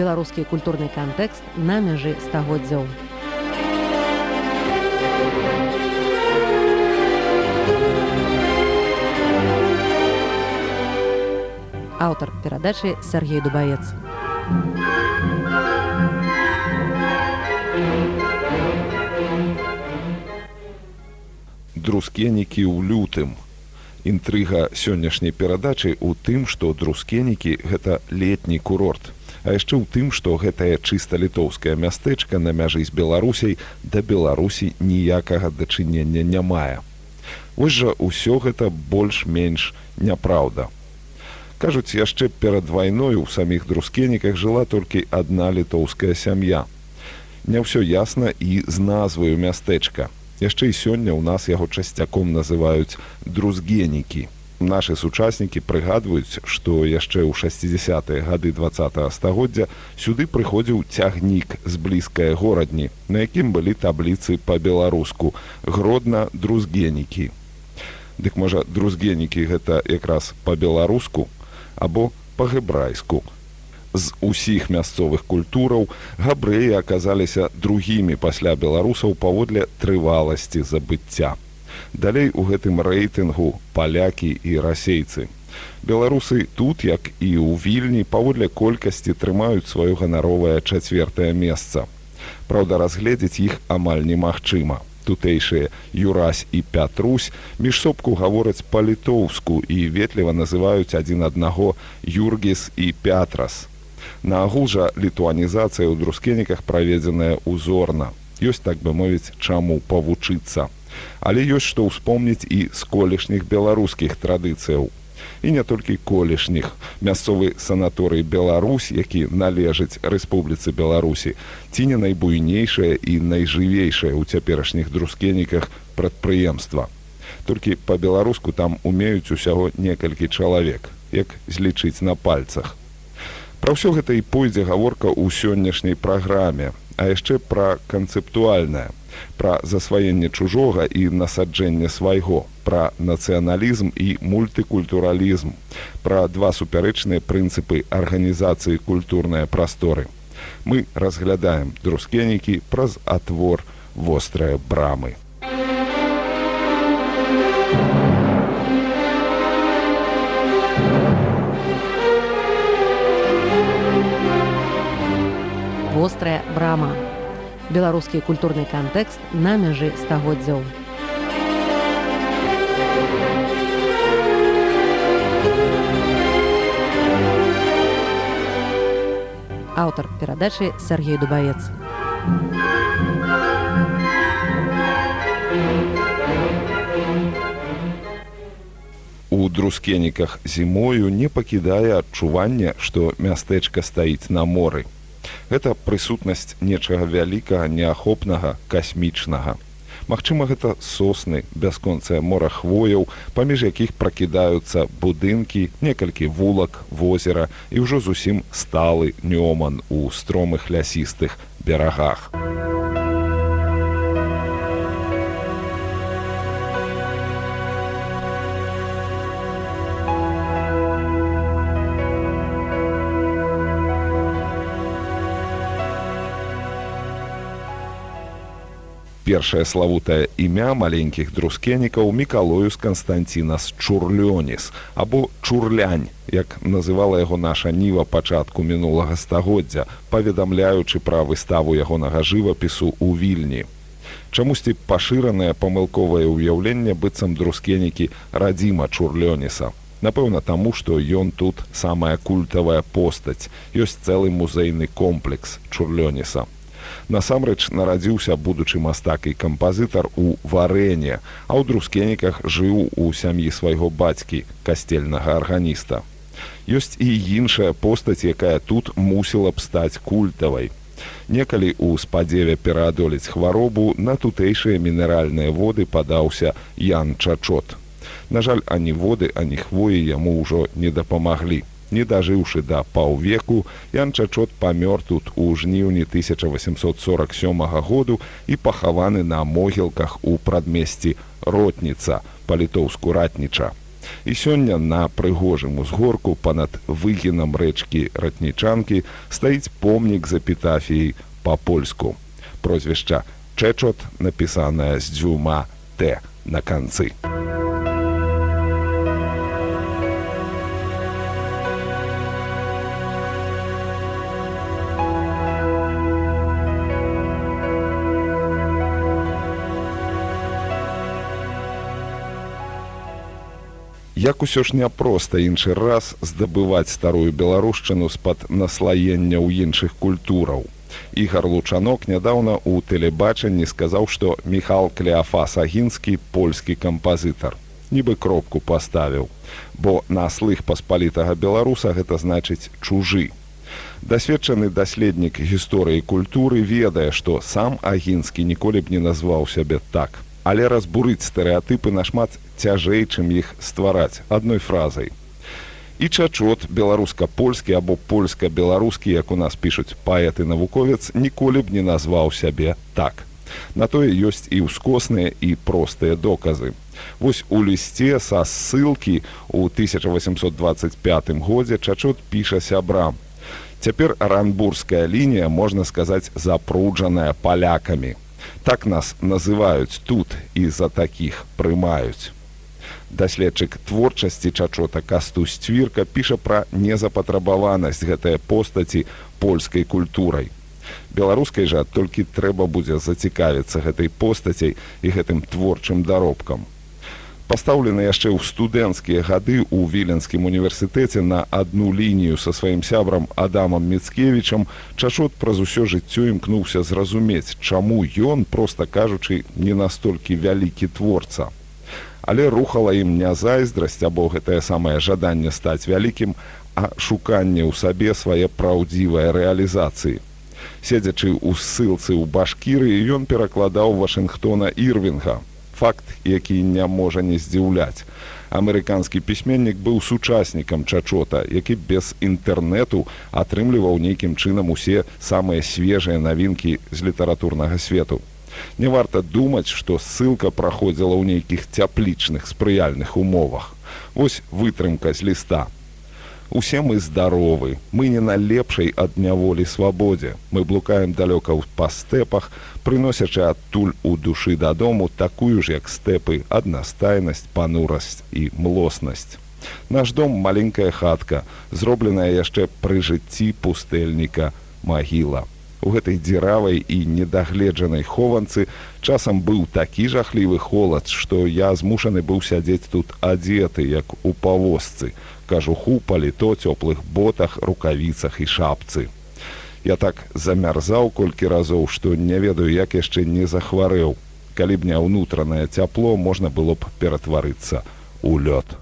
беларускі культурны кантэкст на мяжы стагоддзяў. Аўтар перадачы Сергей Дубавец. Друскенікі ў лютым інтрыга сённяшняй перадачы ў тым што друскенікі гэта летні курорт а яшчэ ў тым што гэтае чыста літоўскае мястэчка на мяжы з беларусей да беларусі ніякага дачынення не мае. Вось жа ўсё гэта больш-менш няпраўда. Кажуць яшчэ перад вайной у саміх друскеніках жыла толькі адна літоўская сям'я. Не ўсё ясна і з назваю мястэчка. Яшчэ і сёння ў нас яго часцяком называюць друзгенікі нашы сучаснікі прыгадваюць што яшчэ ў 60 гады два стагоддзя сюды прыходзіў цягнік з блізкае горадні на якім былі табліцы па-беларуску гродна друзгенікі дык можа друзгенікі гэта якраз па-беларуску або па-гэбрайску з усіх мясцовых культураў габрэі аказаліся другімі пасля беларусаў паводле трываласці забыцця. Далей у гэтым рэйтынгу палякі і расейцы. Беларусы тут, як і ў вільні паводле колькасці трымаюць сваё ганаровае чацвертае месца. Праўда, разгледзець іх амаль немагчыма. Тутэйшыя Юрась і Пятрусь між сопку гавораць па-літоўску і ветліва называюць адзін аднаго Юргіс і Пятрас. Наагул жа літуанізацыя ў друскеніках праведзеная ўзорна. ёсць так бы мовіць, чаму павучыцца. Але ёсць што ўспомніць і з колішніх беларускіх традыцыяў. І не толькі колішніх мясцовы санаторый Беларусь, які належыць Рэспубліцы Беларусі, ці не найбуйнейшае і найжывейшае ў цяперашніх друскеніках прадпрыемства. Толькі па-беларуску там умеюць усяго некалькі чалавек, як злічыць на пальцах. Пра ўсё гэта і пойдзе гаворка ў сённяшняй праграме, а яшчэ пра канцэптуальнае, пра засваенне чужога і насаджэнне свайго, пра нацыяналізм і мультыкультуралізм, пра два супярэчныя прынцыпы арганізацыі культурнай прасторы. Мы разглядаем друскенікі праз атвор вострыя брамы. вострая брама. Беларускі культурны кантэкст на мяжы стагоддзяў. Аўтар перадачы Сергей Дубавец. У друскеніках зімою не пакідае адчуванне, што мястэчка стаіць на моры гэта прысутнасць нечага вялікага неахопнага касмічнага Магчыма гэта сосны бясконцае мора хвояў паміж якіх пракідаюцца будынкі некалькі вулак возера і ўжо зусім сталы нёман у стромых лясістых берагах. Першае славутае імя маленькіх друскенікаў мікалоюс канстанцінас чурлёніс або чурлянь як называла яго наша ніва пачатку мінулага стагоддзя паведамляючы пра выставу ягонага жывапісу ў вільні. Чамусьці пашыранае памылковае ўяўленне быццам друскенікі радзіма чурлёніса напэўна таму што ён тут самая культавая постаць. Ёсць цэлы музейны комплекс чурлёніса насамрэч нарадзіўся будучы мастак і кампазітар у варэне а ў друскеніках жыў у сям'і свайго бацькі касцельнага арганіста. Ёсць і іншая постаць якая тут мусіла б стаць культавай. Некалі ў спадзеве пераадолець хваробу на тутэйшыя мінеральныя воды падаўся ян чачот. На жаль ані воды ані хвоі яму ўжо не дапамаглі не дажыўшы да паўвеку ян чачот памёр тут у жніўні 1847 году і пахаваны на могілках у прадмесці ротніца па-літоўску ратніча І сёння на прыгожым узгорку панад выгінам рэчкі ратнічанкі стаіць помнік з эпітафіяй па-польску. Прозвішча Чэчот напісанае з дзвюма Т на канцы. Як усё ж няпроста іншы раз здабываць старую беларушчыну з-пад наслаення ў іншых культураў. Ігар Лучанок нядаўна ў тэлебачанні сказаў, што Міхал Кляафас Агінскі польскі кампазітар. Нібы кропку паставіў, бо на слых паспалітага беларуса гэта значыць чужы. Дасведчаны даследнік гісторыі культуры ведае, што сам Агінскі ніколі б не назваў сябе так але разбурыць стэеатыпы нашмат цяжэй, чым іх ствараць адной фразай. І чачот беларуска-польскі або польска-беларускі, як у нас пішуць паэт і навуковец, ніколі б не назваў сябе так. На тое ёсць і ўскосныя і простыя доказы. Вось у лісце са ссылкі ў 1825 годзе чачот піша сябрам. Цяпер ранбургская лінія можна сказаць запруджаная палякамі так нас называюць тут і за такіх прымаюць. Даследчык творчасці чачота кастусь цвірка піша пра незапатрабаванасць гэтай постаці польскай культурай. Беларускай жа толькі трэба будзе зацікавіцца гэтай постацяй і гэтым творчым даробкам пастаўлены яшчэ ў студэнцкія гады ў віленскім універсітэце на адну лінію са сваім сябрам адамам міцкевічам чашот праз усё жыццё імкнуўся зразумець чаму ён проста кажучы не настолькі вялікі творца. Але рухала ім не зайздрасць або гэтае самае жаданне стаць вялікім а шуканне ў сабе свае праўдзівай рэалізацыі. Седзячы ў ссылцы ў башкіры ён перакладаў вашынгтона ірвинга факт, які не можа не здзіўляць. Амерыканскі пісьменнік быў сучаснікам чачота, які без інтэрнэту атрымліваў нейкім чынам усе самыя свежыя навінкі з літаратурнага свету. Не варта думаць, што ссылка праходзіла ў нейкіх цяплічных спрыяльных умовах. Вось вытрымка з ліста. Усе мы здаровы, мы не на лепшай ад няволі свабодзе. Мы блукаем далёка па стэпах, прыносячы адтуль у душы дадому такую ж як стэпы аднастайнасць, панурасць і млоснасць. Наш дом маленькая хатка, зробленая яшчэ пры жыцці пустэльніка магіла. У гэтай дзіравай і недагледжанай хованцы часам быў такі жахлівы холад, што я змушаны быў сядзець тут адзеты, як у павозцы кажуху, паліто, цёплых ботах, рукавіцах і шапцы. Я так замярзаў колькі разоў, што не ведаю, як яшчэ не захварэў. Калі б не ўнутранае цяпло можна было б ператварыцца ў лёд.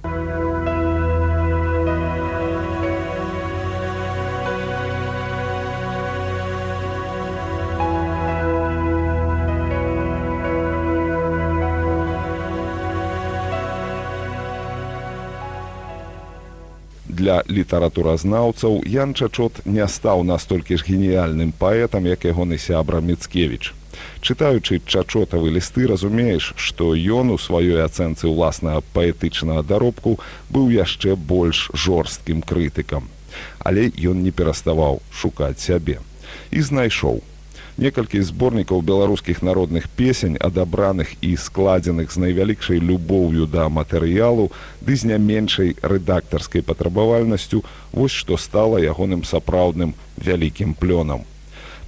Для літаратуразнаўцаў Ян Чачот не стаў настолькі ж геніяльным паэтам, як ягоны сябра Мецкевіч. Чытаючы чачотавы лісты, разумееш, што ён у сваёй ацэнцы ўласнага паэтычнага даробку быў яшчэ больш жорсткім крытыкам. Але ён не пераставаў шукаць сябе і знайшоў некалькі зборнікаў беларускіх народных песень адабраных і складзеных з найвялікшай любоўю да матэрыялу ды з не меншай рэдактарскай патрабавальнасцю вось што стала ягоным сапраўдным вялікім плёнам.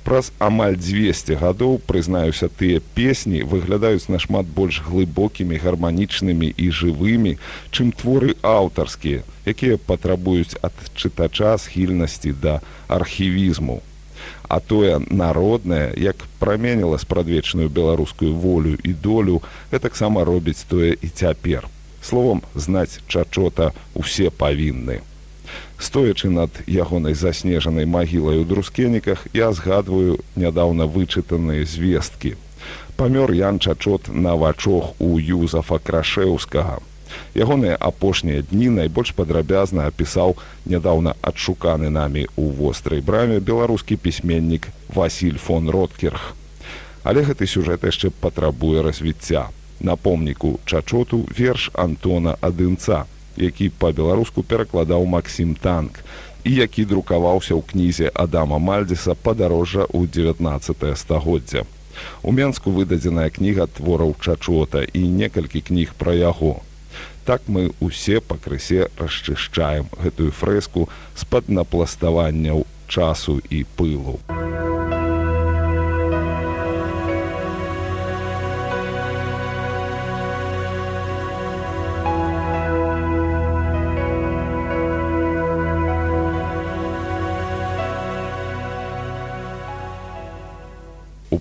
Праз амаль 200 гадоў прызнаюся тыя песні выглядаюць нашмат больш глыбокімі гарманічнымі і жывымі чым творы аўтарскія якія патрабуюць ад чытача схільнасці да архівізму а тое народнае як праменіла спрадвечную беларускую волю і долю гэтаксама робіць тое і цяпер. Словом знаць чачота усе павінны. Стоячы над ягонай заснежанай магілай у друскеніках я згадваю нядаўна вычытаныя звесткі. Памёр ян чачот на вачох у юзафа крашеўскага Ягоныя апошнія дні найбольш падрабязна апісаў нядаўна адшуканы намі ў вострай браме беларускі пісьменнік Васіль фон Роткерх. Але гэты сюжэт яшчэ патрабуе развіцця. На помніку чачоту верш Антона Адынца. які па-беларуску перакладаў Масім танк і які друкаваўся ў кнізе Адама Мальдзеса падарожжа ў 19 стагоддзя. У Мску выдадзеная кніга твораў чачота і некалькі кніг пра яго. Так мы ўсе пакрысе расчышчаем гэтую фрэску з-пад напластаванняў часу і пылу.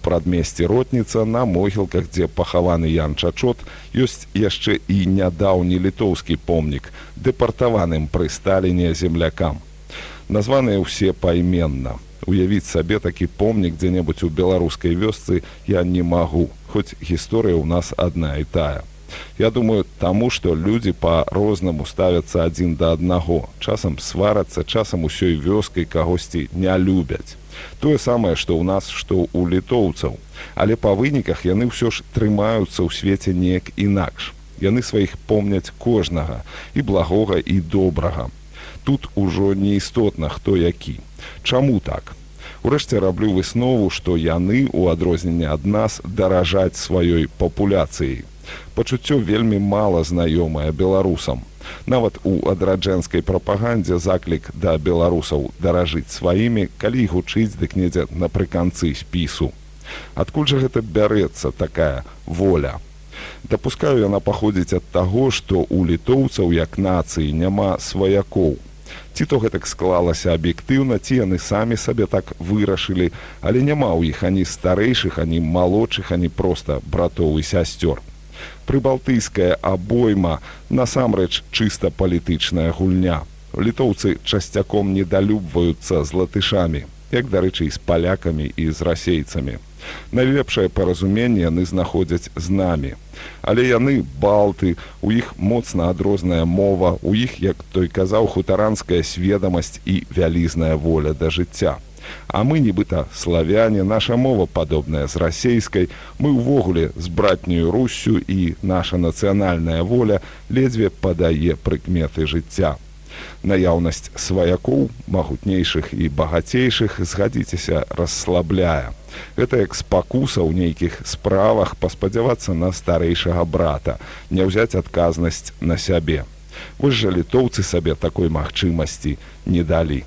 Прадмесці ротніца на могілках дзе пахаваны ян чачот ёсць яшчэ і нядаўні літоўскі помнік дэпартаваным пры сталіне землякам. Названыя ўсе пайменна. Уявіць сабе такі помнік дзе-небудзь у беларускай вёсцы я не магу хоць гісторыя ў нас адна і тая. Я думаю таму што людзі па-рознаму ставяцца адзін да аднаго часам сварацца часам усёй вёскай кагосьці не любяць тое самае што ў нас што ў літоўцаў. Але па выніках яны ўсё ж трымаюцца ў свеце неяк інакш. Яны сваіх помняць кожнага і благога і добрага. Тут ужо не істотна хто які. Чаму так? Урэшце раблю выснову што яны у адрозненне ад нас даражаць сваёй папуляцыяй пачуццё вельмі мала знаёмае беларусам Нават у адраджэнскай прапагандзе заклік да беларусаў даражыць сваімі, калі гучыць дык недзе напрыканцы спісу. Адкуль жа гэта бярэцца такая воля. Дапускаю яна паходзіць ад таго, што ў літоўцаў як нацыі няма сваякоў. Ці то гэтак склалася аб'ектыўна, ці яны самі сабе так вырашылі, але няма ў іх ані старэйшых, ані малодшых, ані проста братоў і сясцёр прыбалтыйская абойма насамрэч чыста палітычная гульня. Літоўцы часцяком недалюбваюцца з латышамі, як дарэчы з палякамі і з расейцамі. Найлепшае паразуменне яны знаходзяць з намі. Але яны балты, у іх моцна адрозная мова, у іх, як той казаў хутаранская сведамасць і вялізная воля да жыцця. А мы нібыта славяне, наша мова падобная з расейскай, мы ўвогуле з братнюю руссю і наша нацыянальная воля ледзьве падае прыкметы жыцця. Наяўнасць сваякоў, магутнейшых і багацейшых згадзіцеся расслабляе. Гэта як спакуса ў нейкіх справах паспадзявацца на старэйшага брата, не ўзяць адказнасць на сябе. Вось жа літоўцы сабе такой магчымасці не далі.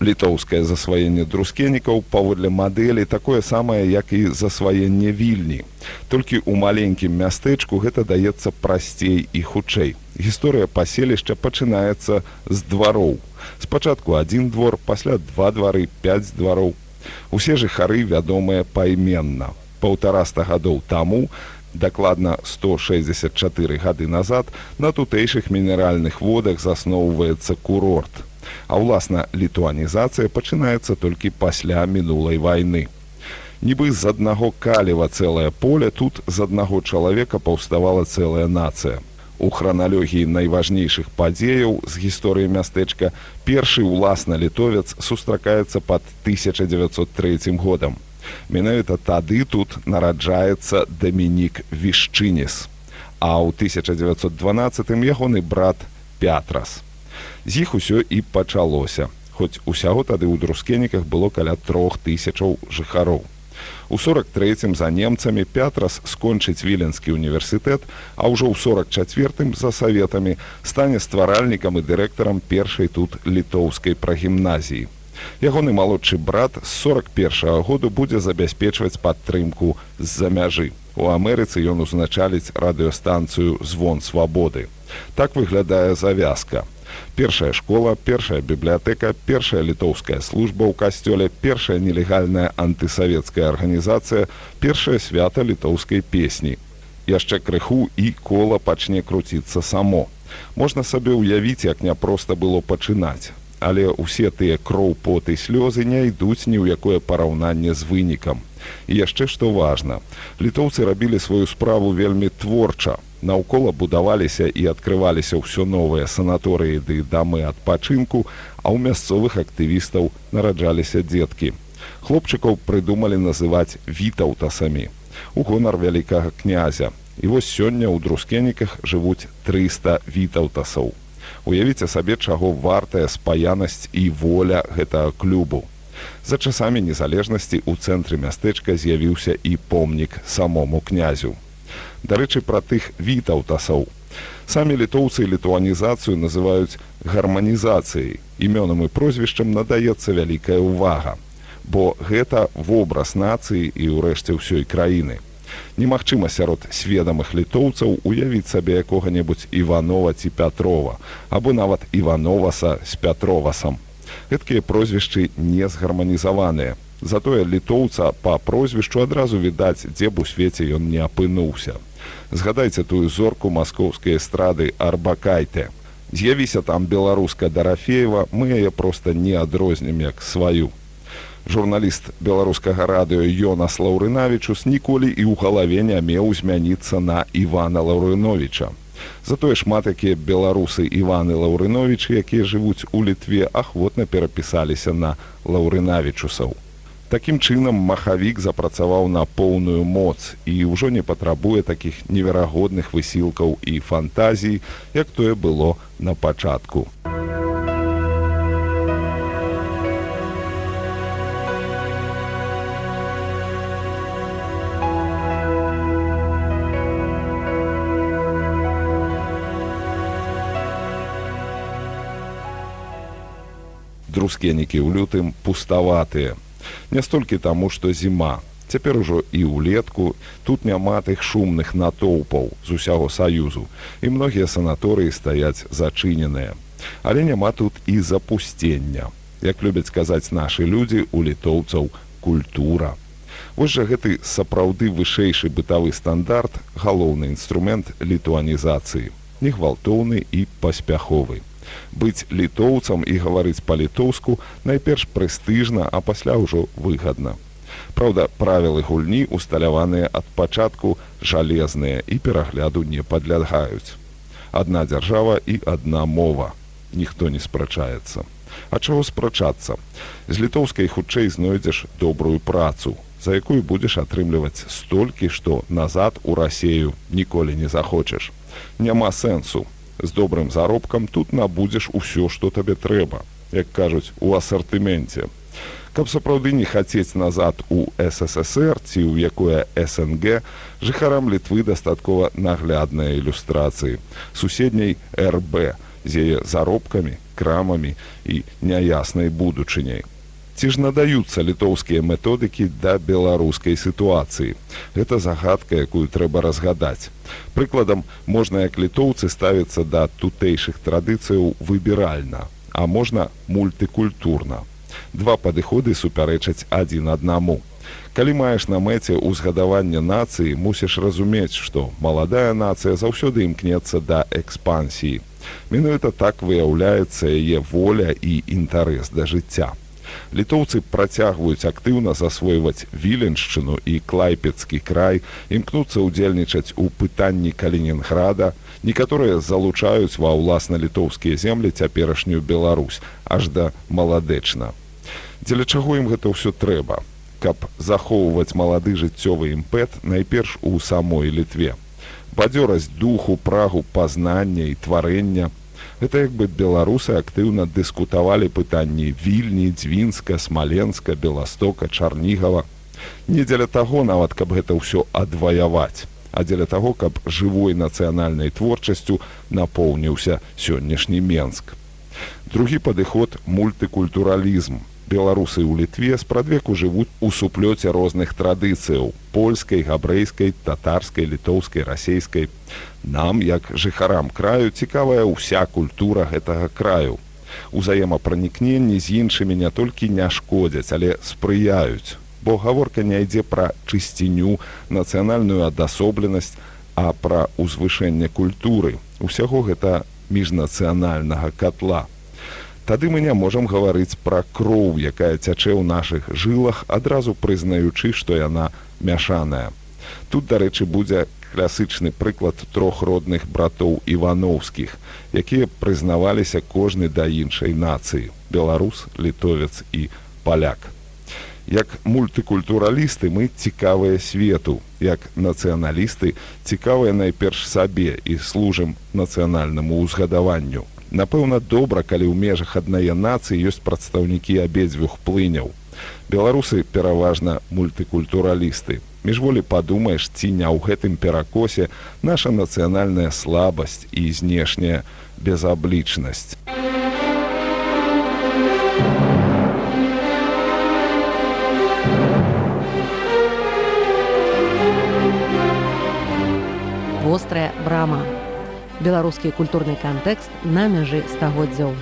Літоўскае засваенне друскенікаў паводле мадэлі такое самае як і засваенне вільні. Толькі ў маленькім мястэчку гэта даецца прасцей і хутчэй. Гісторыя паселішча пачынаецца з двароў. Спачатку адзін двор пасля два двары пяць двароў. Усе жыхары вядомыя пайменна. Паўтараста гадоў таму дакладна 164 гады назад на тутэйшых мінеральных водах засноўваецца курорт а ўласна літуанізацыя пачынаецца толькі пасля мінулай вайны. Нібы з аднаго калева цэлае поле тут з аднаго чалавека паўставала цэлая нацыя. У храналогіі найважнейшых падзеяў з гісторыі мястэчка першы ўласна літовец сустракаецца пад 1903 годам. Менавіта тады тут нараджаецца Дамінік Вішчынес, а ў 1912 ягоны брат Пятрас з іх усё і пачалося. Хоць усяго тады ў друскеніках было каля трох тысячаў жыхароў. У сорок третьем за немцамі пятрас скончыць віленскі універсітэт а ўжо ў сорок четвертым за саветамі стане стваральнікам і дырэктарам першай тут літоўскай прагімназіі. Ягоны малодшы брат з сорок першага году будзе забяспечваць падтрымку з-за мяжы. У амерыцы ён узначаліць радыёстанцыю звон свабоды так выглядае завязка першая школа першая бібліятэка першая літоўская служба ў касцёле першая нелегальная антысавецкая арганізацыя першае свята літоўскай песні. Яшчэ крыху і кола пачне круціцца само. Можна сабе ўявіць як няпроста было пачынаць але ўсе тыя кроў поты слёзы не ідуць ні ў якое параўнанне з вынікам. І яшчэ што важна, літоўцы рабілі сваю справу вельмі творча. Наўкола будаваліся і адкрываліся ўсё новыя санаторыі ды дамы адпачынку, а ў мясцовых актывістаў нараджаліся дзеткі. Хлопчыкаў прыдумалі называць вітаўтасамі. У гонар вялікага князя. І вось сёння ў друскеніках жывуць 300 вітаўтасаў уявіце сабе чаго вартая спаянасць і воля гэтага клубу за часамі незалежнасці ў цэнтры мястэчка з'явіўся і помнік самому князю. Дарэчы пра тых вітаўтасаў. Самі літоўцы літуанізацыю называюць гарманізацыяй. Імёнам і прозвішчам надаецца вялікая ўвага бо гэта вобраз нацыі і ўрэшце ўсёй краіны немагчыма сярод сведамых літоўцаў уявіць сабе якога-небудзь іванова ці пятрова або нават івановаса з пятровасам. Гэткія прозвішчы не згарманізаваныя. Затое літоўца па прозвішчу адразу відаць дзе б у свеце ён не апынуўся. Згадайце тую зорку маскоўскай эстрады арбакайте з'явіся там беларуска дарафеева мы яе проста не адрознім як сваю журналіст беларускага радыё Йонас Лаўрынавічус ніколі і ў галаве не меў змяніцца на Івана Лаўрыновича. Затое шмат якія беларусы Іваны Лаўрыновичы, якія жывуць у літве, ахвотна перапісаліся на лаўрынавічусаў. Такім чынам махавік запрацаваў на поўную моц і ўжо не патрабуе такіх неверагодных высілкаў і фантазій, як тое было на пачатку. Друскенікі ў лютым пуставатыя. Не столькі таму, што зіма. Цяпер ужо і ўлетку тут няма тых шумных натоўпаў з усяго саюзу і многія санаторыі стаяць зачыненыя. Але няма тут і запусцення. Як любяць казаць нашы людзі у літоўцаў культура. Вось жа гэты сапраўды вышэйшы бытавы стандарт галоўны інструмент літуанізацыі, негвалтоўны і паспяховы быць літоўцам і гаварыць па-літоўску найперш прэстыжна, а пасля ўжо выгадна. Праўда, правілы гульні усталяваныя ад пачатку жалезныя і перагляду не падлягаюць. Адна дзяржава і адна мова. Ніхто не спрачаецца. А чаго спрачацца? З літоўскай хутчэй знойдзеш добрую працу, за якую будзеш атрымліваць столькі, што назад у рассею ніколі не захочаш. Няма сэнсу, з добрым заробкам тут набудзеш усё што табе трэба як кажуць у асартыменце. Каб сапраўды не хацець назад у ссср ці ў якое снг жыхарам літвы дастаткова наглядныя ілюстрацыі. Суседняй рб з яе заробкамі крамамі і няяснай будучыняй ці ж надаюцца літоўскія методыкі да беларускай сітуацыі? Гэта загадка якую трэба разгадаць. Прыкладам можна як літоўцы ставіцца да тутэйшых традыцыяў выбіральна а можна мультыкультурна. Два падыходы супярэчаць адзін аднаму. Калі маеш на мэце ўзгадавання нацыі мусіш разумець што маладая нацыя заўсёды імкнецца да экспансіі. Менавіта так выяўляецца яе воля і інтарэс да жыцця літоўцы працягваюць актыўна засвойваць віленшчыну і клайпецкі край імкнуцца ўдзельнічаць у пытанні калінінграда. Некаторыя залучаюць ва ўласна літоўскія землі цяперашнюю беларусь аж да маладэчна. Дзеля чаго ім гэта ўсё трэба? Каб захоўваць малады жыццёвы імпэт найперш у самой літве. Бадзёрасць духу прагу пазнання і тварэння гэта як бы беларусы актыўна дыскутавалі пытанні вільні дзвінска смаленска беластока чарнігава не дзеля таго нават каб гэта ўсё адваяваць а дзеля таго каб жывой нацыянальнай творчасцю напоўніўся сённяшні менск. Другі падыход мультыкультуралізм. Беларусы ў літве спрадвеку жывуць у суплёце розных традыцыяў польскай габрэйскай татарскай літоўскай расейскай нам як жыхарам краю цікавая ўся культура гэтага краю. Узаемапранікненні з іншымі не толькі не шкодзяць але спрыяюць бо гаворка не ідзе пра чысціню нацыянальную адасобленасць а пра ўзвышэнне культуры. Усяго гэта міжнацыянальнага катла. Тады мы не можам гаварыць пра кроў, якая цячэ ў нашых жылах, адразу прызнаючы, што яна мяшаная. Тут, дарэчы, будзе класычны прыклад трох родных братоў івановскіх, якія прызнаваліся кожны да іншай нацыі: беларус, літовец і паляк. Як мультыкультуралісты мы цікавыя свету, як нацыяналісты цікавыя найперш сабе і служым нацыянальнаму ўзгадаванню. Напэўна, добра, калі ў межах аднае нацыі ёсць прадстаўнікі абедзвюх плыняў. Беларусы пераважна мультыкультуралісты. Міжволі падумаеш, ці не ў гэтым перакосе наша нацыянальная слабасць і знешняя безаблічнасць. Вострая брама беларускі культурны кантэкст на мяжы стагоддзяў.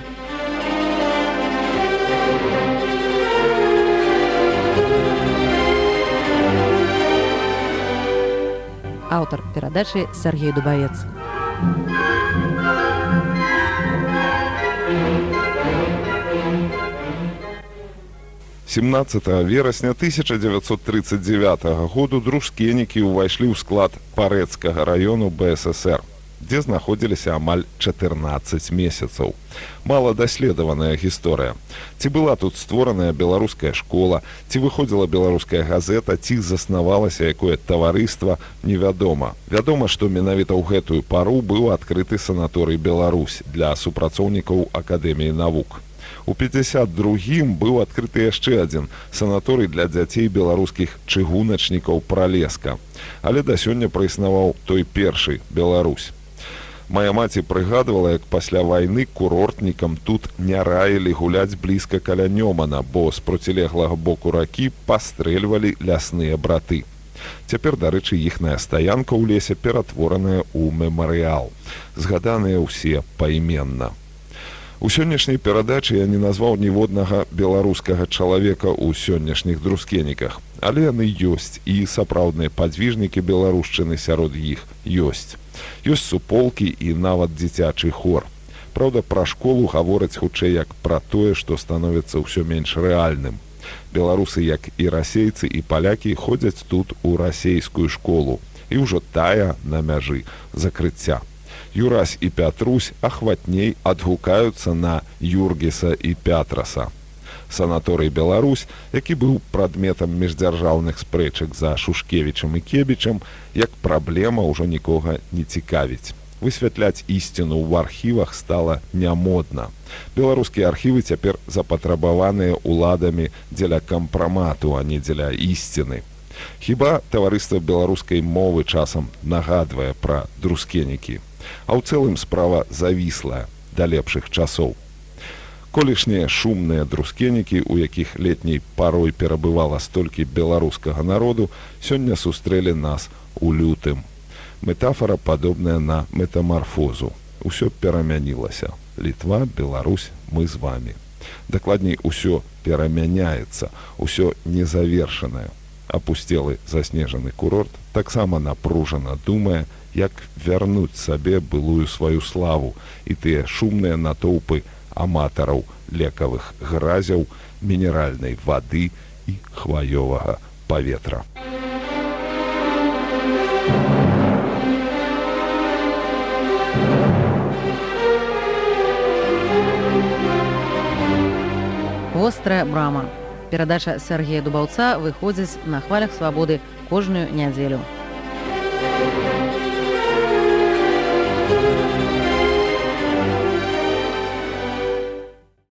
Аўтар перадачы Сергей Дубавец. 17 верасня 1939 году дружкенікі ўвайшлі ў склад парэцкага раёну бСр дзе знаходзіліся амаль 14 месяцаў. Мала даследаваная гісторыя. Ці была тут створаная беларуская школа, ці выходзіла беларуская газета, ці заснавалася якое таварыства, невядома. Вядома, што менавіта ў гэтую пару быў адкрыты санаторый Беларусь для супрацоўнікаў акадэміі навук. У 52м быў адкрыты яшчэ адзін санаторый для дзяцей беларускіх чыгуначнікаў пралеска. Але да сёння праіснаваў той першы Беларусь. Мая маці прыгадвала, як пасля вайны курортнікам тут не раілі гуляць блізка каля нёмана, бо з процілеглага боку ракі пастрэльвалі лясныя браты. Цяпер, дарэчы, іхная стаянка ў лесе ператвораная ў мемарыял. Згаданыя ўсе пайменна. У сённяшняй перадачы я не назваў ніводнага беларускага чалавека ў сённяшніх друскеніках, але яны ёсць і сапраўдныя падвіжнікі беларушчыны сярод іх ёсць ёсць суполкі і нават дзіцячы хор. Праўда, пра школу гавораць хутчэй як пра тое, што становіцца ўсё менш рэальным. Беларусы, як і расейцы і палякі ходзяць тут у расейскую школу і ўжо тая на мяжы закрыцця. Юрась і Пятрусь ахватней адгукаюцца на Юргеса і Пятраса санаторый Беларусь, які быў прадметам міждзяржаўных спрэчак за шушкевічам і кебічам, як праблема ўжо нікога не цікавіць. Высвятляць ісціну ў архівах стала нямодна. Беларускія архівы цяпер запатрабаваныя ўладамі дзеля кампрамату, а не дзеля ісціны. Хіба таварыства беларускай мовы часам нагадвае пра друскенікі, а ў цэлым справа завіслая да лепшых часоў колішнія шумныя друскенікі у якіх летняй парой перабывала столькі беларускага народу сёння сустрэлі нас у лютым. Метафора падобная на метамарфозу. Усё перамянілася. Літва беларусь мы з вами дакладней усё перамяняецца усё незавершанае. Апусцелы заснежаны курорт таксама напружана думае як вярнуць сабе былую сваю славу. І тыя шумныя натоўпы аматараў лекавых гразяў, мінеральнай вады і хваёвага паветра. Вострая брама. Перадача Сергея Дубаўца выходзіць на хвалях свабоды кожную нядзелю.